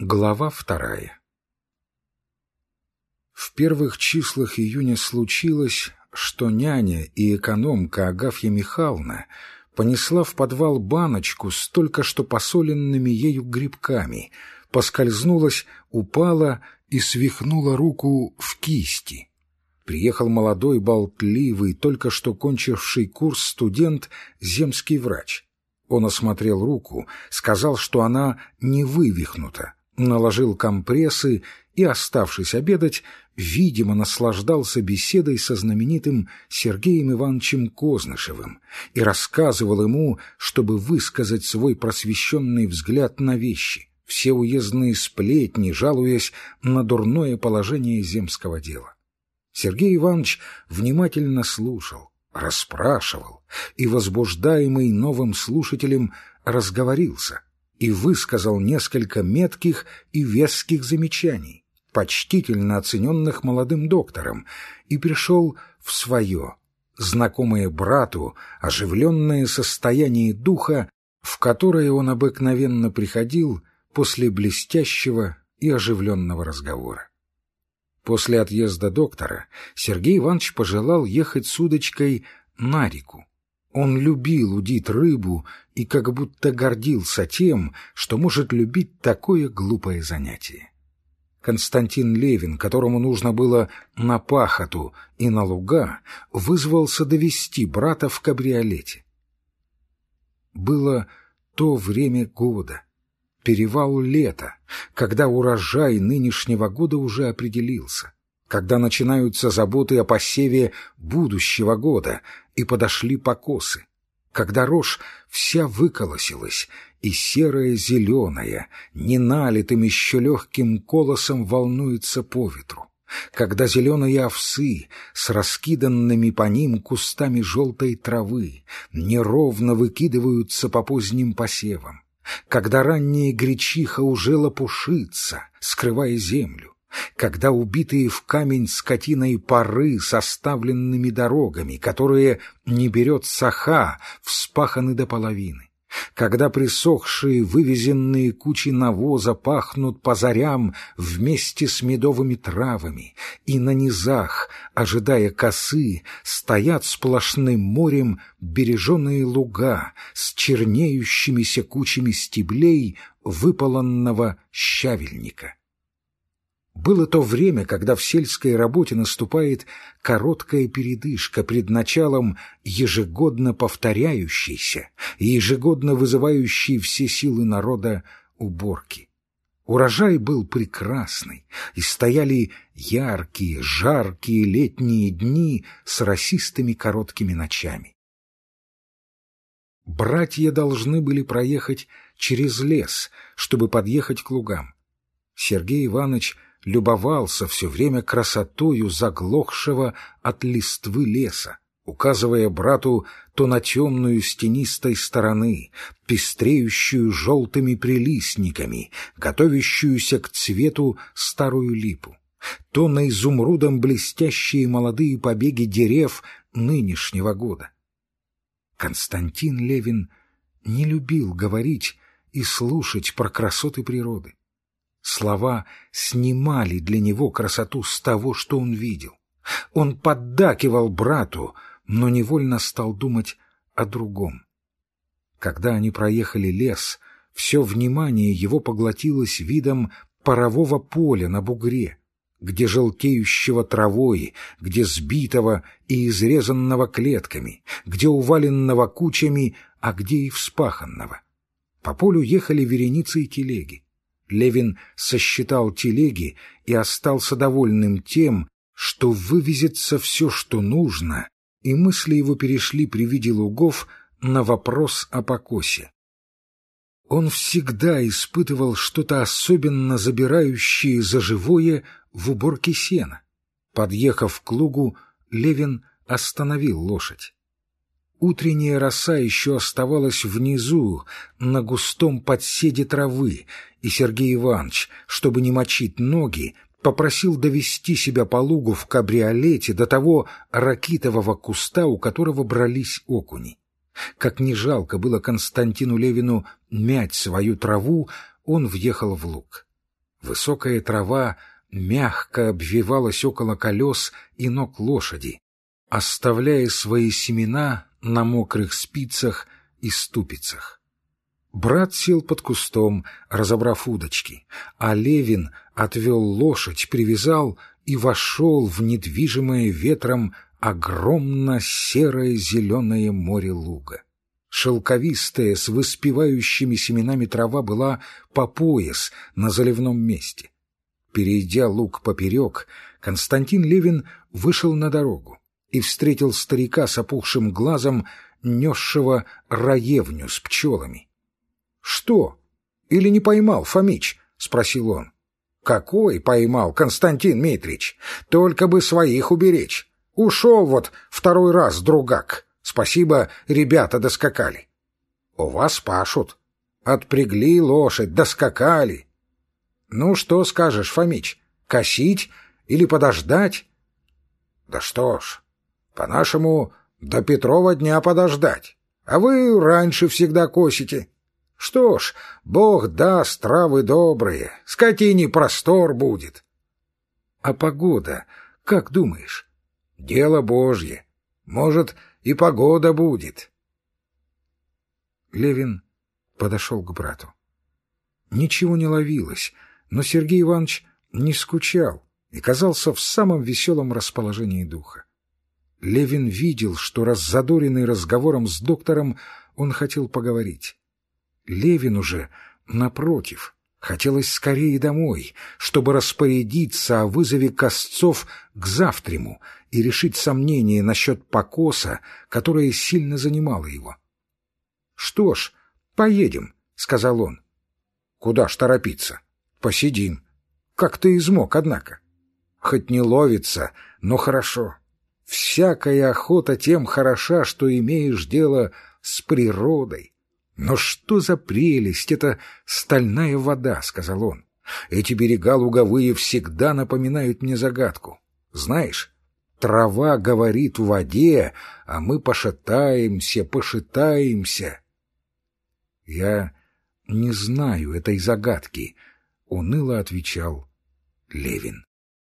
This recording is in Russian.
Глава вторая В первых числах июня случилось, что няня и экономка Агафья Михайловна понесла в подвал баночку с только что посоленными ею грибками, поскользнулась, упала и свихнула руку в кисти. Приехал молодой, болтливый, только что кончивший курс студент, земский врач. Он осмотрел руку, сказал, что она не вывихнута, наложил компрессы и, оставшись обедать, видимо, наслаждался беседой со знаменитым Сергеем Ивановичем Кознышевым и рассказывал ему, чтобы высказать свой просвещенный взгляд на вещи, все уездные сплетни, жалуясь на дурное положение земского дела. Сергей Иванович внимательно слушал, расспрашивал и, возбуждаемый новым слушателем, разговорился — и высказал несколько метких и веских замечаний, почтительно оцененных молодым доктором, и пришел в свое, знакомое брату, оживленное состояние духа, в которое он обыкновенно приходил после блестящего и оживленного разговора. После отъезда доктора Сергей Иванович пожелал ехать с удочкой на реку, он любил удить рыбу и как будто гордился тем, что может любить такое глупое занятие. Константин Левин, которому нужно было на пахоту и на луга, вызвался довести брата в кабриолете. Было то время года, перевал лета, когда урожай нынешнего года уже определился когда начинаются заботы о посеве будущего года, и подошли покосы, когда рожь вся выколосилась, и серая зеленая, не налитым еще легким колосом волнуется по ветру, когда зеленые овсы с раскиданными по ним кустами желтой травы неровно выкидываются по поздним посевам, когда ранняя гречиха уже лопушится, скрывая землю, когда убитые в камень скотиной поры с оставленными дорогами, которые не берет саха, вспаханы до половины, когда присохшие вывезенные кучи навоза пахнут по зарям вместе с медовыми травами, и на низах, ожидая косы, стоят сплошным морем береженые луга с чернеющимися кучами стеблей выполонного щавельника. Было то время, когда в сельской работе наступает короткая передышка пред началом ежегодно повторяющейся и ежегодно вызывающей все силы народа уборки. Урожай был прекрасный, и стояли яркие, жаркие летние дни с расистыми короткими ночами. Братья должны были проехать через лес, чтобы подъехать к лугам. Сергей Иванович любовался все время красотою заглохшего от листвы леса, указывая брату то на темную стенистой стороны, пестреющую желтыми прилистниками, готовящуюся к цвету старую липу, то на изумрудом блестящие молодые побеги дерев нынешнего года. Константин Левин не любил говорить и слушать про красоты природы. Слова снимали для него красоту с того, что он видел. Он поддакивал брату, но невольно стал думать о другом. Когда они проехали лес, все внимание его поглотилось видом парового поля на бугре, где желтеющего травой, где сбитого и изрезанного клетками, где уваленного кучами, а где и вспаханного. По полю ехали вереницы и телеги. Левин сосчитал телеги и остался довольным тем, что вывезется все, что нужно, и мысли его перешли при виде лугов на вопрос о покосе. Он всегда испытывал что-то особенно забирающее за живое в уборке сена. Подъехав к лугу, Левин остановил лошадь. Утренняя роса еще оставалась внизу, на густом подседе травы, и Сергей Иванович, чтобы не мочить ноги, попросил довести себя по лугу в кабриолете до того ракитового куста, у которого брались окуни. Как не жалко было Константину Левину мять свою траву, он въехал в луг. Высокая трава мягко обвивалась около колес и ног лошади, оставляя свои семена на мокрых спицах и ступицах. Брат сел под кустом, разобрав удочки, а Левин отвел лошадь, привязал и вошел в недвижимое ветром огромно серое зеленое море луга. Шелковистая, с выспевающими семенами трава была по пояс на заливном месте. Перейдя луг поперек, Константин Левин вышел на дорогу и встретил старика с опухшим глазом, несшего раевню с пчелами. — Что? Или не поймал, Фомич? — спросил он. — Какой поймал, Константин Митрич? Только бы своих уберечь. Ушел вот второй раз, другак. Спасибо, ребята доскакали. — У вас пашут. Отпрягли лошадь, доскакали. — Ну, что скажешь, Фомич, косить или подождать? — Да что ж, по-нашему, до Петрова дня подождать. А вы раньше всегда косите. Что ж, Бог даст травы добрые, скотине простор будет. А погода, как думаешь? Дело Божье. Может, и погода будет. Левин подошел к брату. Ничего не ловилось, но Сергей Иванович не скучал и казался в самом веселом расположении духа. Левин видел, что, раззадоренный разговором с доктором, он хотел поговорить. Левин уже, напротив, хотелось скорее домой, чтобы распорядиться о вызове Косцов к завтраму и решить сомнения насчет покоса, которое сильно занимало его. — Что ж, поедем, — сказал он. — Куда ж торопиться? Посидим. Как ты измок, однако. Хоть не ловится, но хорошо. Всякая охота тем хороша, что имеешь дело с природой. Но что за прелесть эта стальная вода, — сказал он. Эти берега луговые всегда напоминают мне загадку. Знаешь, трава говорит в воде, а мы пошатаемся, пошатаемся. Я не знаю этой загадки, — уныло отвечал Левин.